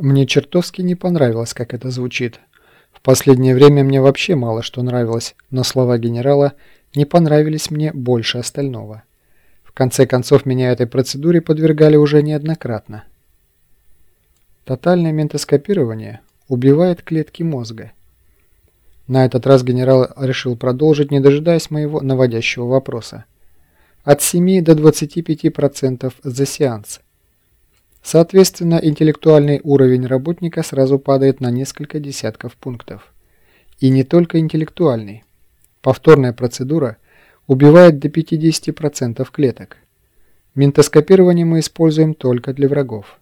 Мне чертовски не понравилось, как это звучит. В последнее время мне вообще мало что нравилось, но слова генерала не понравились мне больше остального. В конце концов, меня этой процедуре подвергали уже неоднократно. Тотальное ментоскопирование убивает клетки мозга. На этот раз генерал решил продолжить, не дожидаясь моего наводящего вопроса. От 7 до 25% за сеанс. Соответственно, интеллектуальный уровень работника сразу падает на несколько десятков пунктов. И не только интеллектуальный. Повторная процедура убивает до 50% клеток. Ментоскопирование мы используем только для врагов.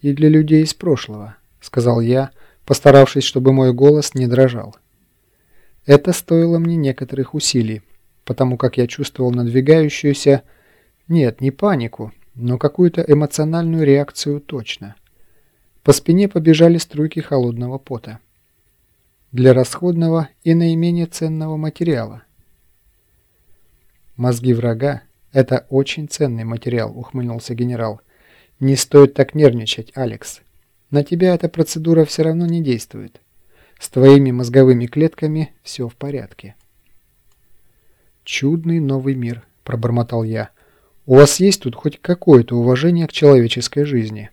«И для людей из прошлого», — сказал я, постаравшись, чтобы мой голос не дрожал. Это стоило мне некоторых усилий, потому как я чувствовал надвигающуюся, нет, не панику, но какую-то эмоциональную реакцию точно. По спине побежали струйки холодного пота. Для расходного и наименее ценного материала. «Мозги врага – это очень ценный материал», – ухмыльнулся генерал. «Не стоит так нервничать, Алекс. На тебя эта процедура все равно не действует. С твоими мозговыми клетками все в порядке». «Чудный новый мир», – пробормотал я. У вас есть тут хоть какое-то уважение к человеческой жизни?»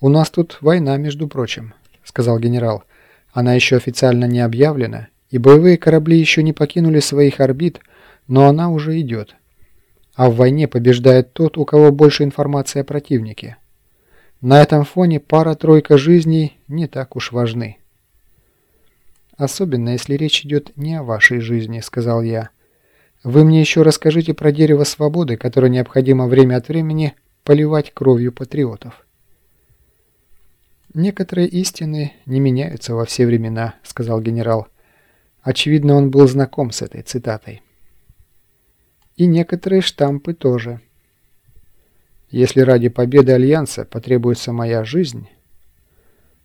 «У нас тут война, между прочим», — сказал генерал. «Она еще официально не объявлена, и боевые корабли еще не покинули своих орбит, но она уже идет. А в войне побеждает тот, у кого больше информации о противнике. На этом фоне пара-тройка жизней не так уж важны». «Особенно, если речь идет не о вашей жизни», — сказал я. Вы мне еще расскажите про дерево свободы, которое необходимо время от времени поливать кровью патриотов. «Некоторые истины не меняются во все времена», — сказал генерал. Очевидно, он был знаком с этой цитатой. «И некоторые штампы тоже. Если ради победы Альянса потребуется моя жизнь,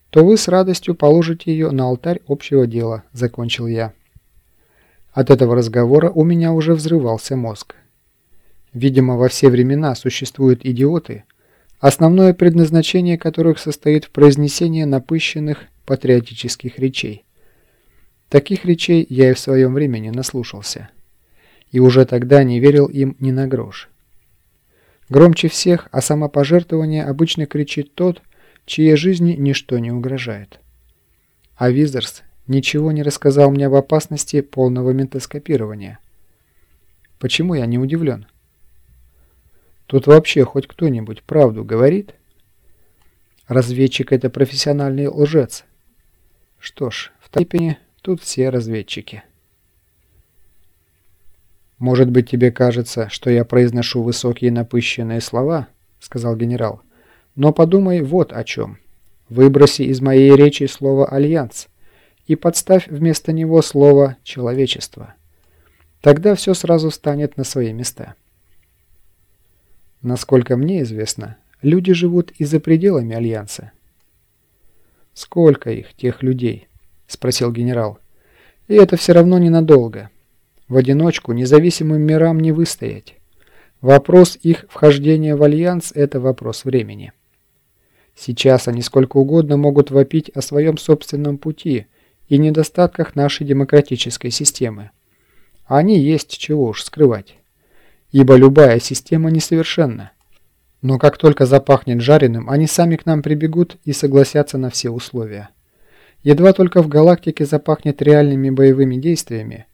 то вы с радостью положите ее на алтарь общего дела», — закончил я. От этого разговора у меня уже взрывался мозг. Видимо, во все времена существуют идиоты, основное предназначение которых состоит в произнесении напыщенных патриотических речей. Таких речей я и в своем времени наслушался. И уже тогда не верил им ни на грош. Громче всех о самопожертвовании обычно кричит тот, чьей жизни ничто не угрожает. А Визерс ничего не рассказал мне об опасности полного ментоскопирования. Почему я не удивлен? Тут вообще хоть кто-нибудь правду говорит? Разведчик – это профессиональный лжец. Что ж, в Тайпене тут все разведчики. «Может быть, тебе кажется, что я произношу высокие напыщенные слова?» – сказал генерал. «Но подумай вот о чем. Выброси из моей речи слово «альянс» и подставь вместо него слово «человечество». Тогда все сразу станет на свои места. Насколько мне известно, люди живут и за пределами Альянса. «Сколько их, тех людей?» – спросил генерал. «И это все равно ненадолго. В одиночку независимым мирам не выстоять. Вопрос их вхождения в Альянс – это вопрос времени. Сейчас они сколько угодно могут вопить о своем собственном пути – и недостатках нашей демократической системы. Они есть, чего уж скрывать. Ибо любая система несовершенна. Но как только запахнет жареным, они сами к нам прибегут и согласятся на все условия. Едва только в галактике запахнет реальными боевыми действиями,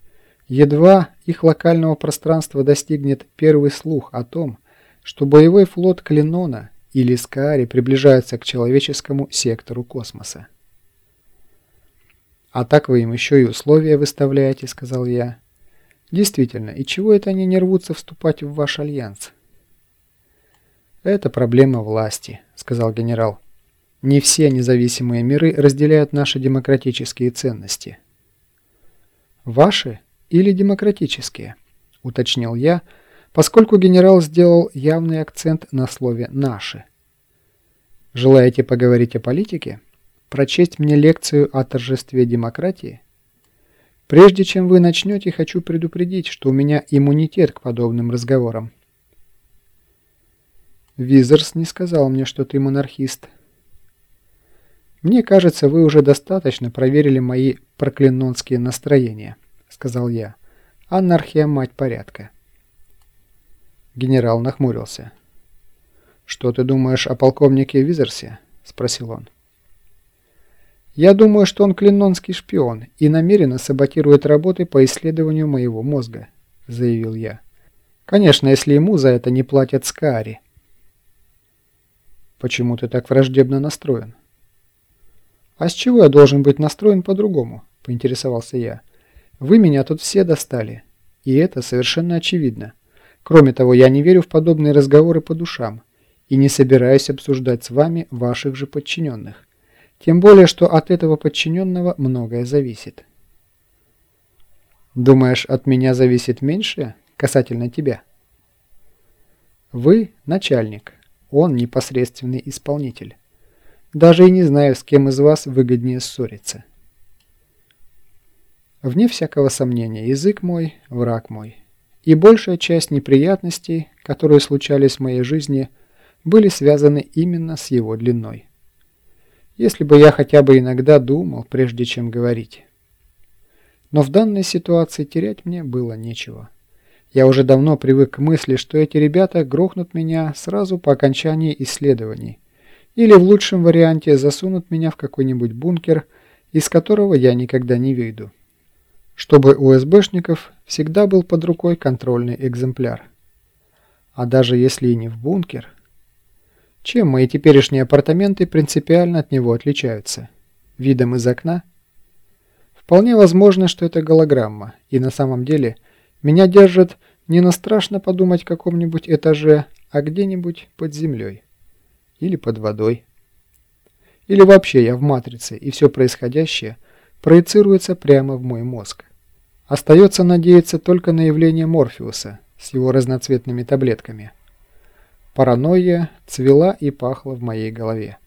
едва их локального пространства достигнет первый слух о том, что боевой флот Клинона или Скаари приближается к человеческому сектору космоса. «А так вы им еще и условия выставляете», — сказал я. «Действительно, и чего это они не рвутся вступать в ваш альянс?» «Это проблема власти», — сказал генерал. «Не все независимые миры разделяют наши демократические ценности». «Ваши или демократические?» — уточнил я, поскольку генерал сделал явный акцент на слове «наши». «Желаете поговорить о политике?» Прочесть мне лекцию о торжестве демократии? Прежде чем вы начнете, хочу предупредить, что у меня иммунитет к подобным разговорам. Визерс не сказал мне, что ты монархист. Мне кажется, вы уже достаточно проверили мои проклинонские настроения, сказал я. Анархия – мать порядка. Генерал нахмурился. «Что ты думаешь о полковнике Визерсе?» – спросил он. «Я думаю, что он клинонский шпион и намеренно саботирует работы по исследованию моего мозга», – заявил я. «Конечно, если ему за это не платят Скаари». «Почему ты так враждебно настроен?» «А с чего я должен быть настроен по-другому?» – поинтересовался я. «Вы меня тут все достали, и это совершенно очевидно. Кроме того, я не верю в подобные разговоры по душам и не собираюсь обсуждать с вами ваших же подчиненных. Тем более, что от этого подчиненного многое зависит. Думаешь, от меня зависит меньше касательно тебя? Вы начальник, он непосредственный исполнитель. Даже и не знаю, с кем из вас выгоднее ссориться. Вне всякого сомнения, язык мой – враг мой и большая часть неприятностей, которые случались в моей жизни, были связаны именно с его длиной. Если бы я хотя бы иногда думал, прежде чем говорить. Но в данной ситуации терять мне было нечего. Я уже давно привык к мысли, что эти ребята грохнут меня сразу по окончании исследований, или в лучшем варианте засунут меня в какой-нибудь бункер, из которого я никогда не выйду чтобы у СБшников всегда был под рукой контрольный экземпляр. А даже если и не в бункер... Чем мои теперешние апартаменты принципиально от него отличаются? Видом из окна? Вполне возможно, что это голограмма, и на самом деле меня держат не на страшно подумать каком-нибудь этаже, а где-нибудь под землей. Или под водой. Или вообще я в матрице, и все происходящее проецируется прямо в мой мозг. Остается надеяться только на явление Морфеуса с его разноцветными таблетками. Паранойя цвела и пахла в моей голове.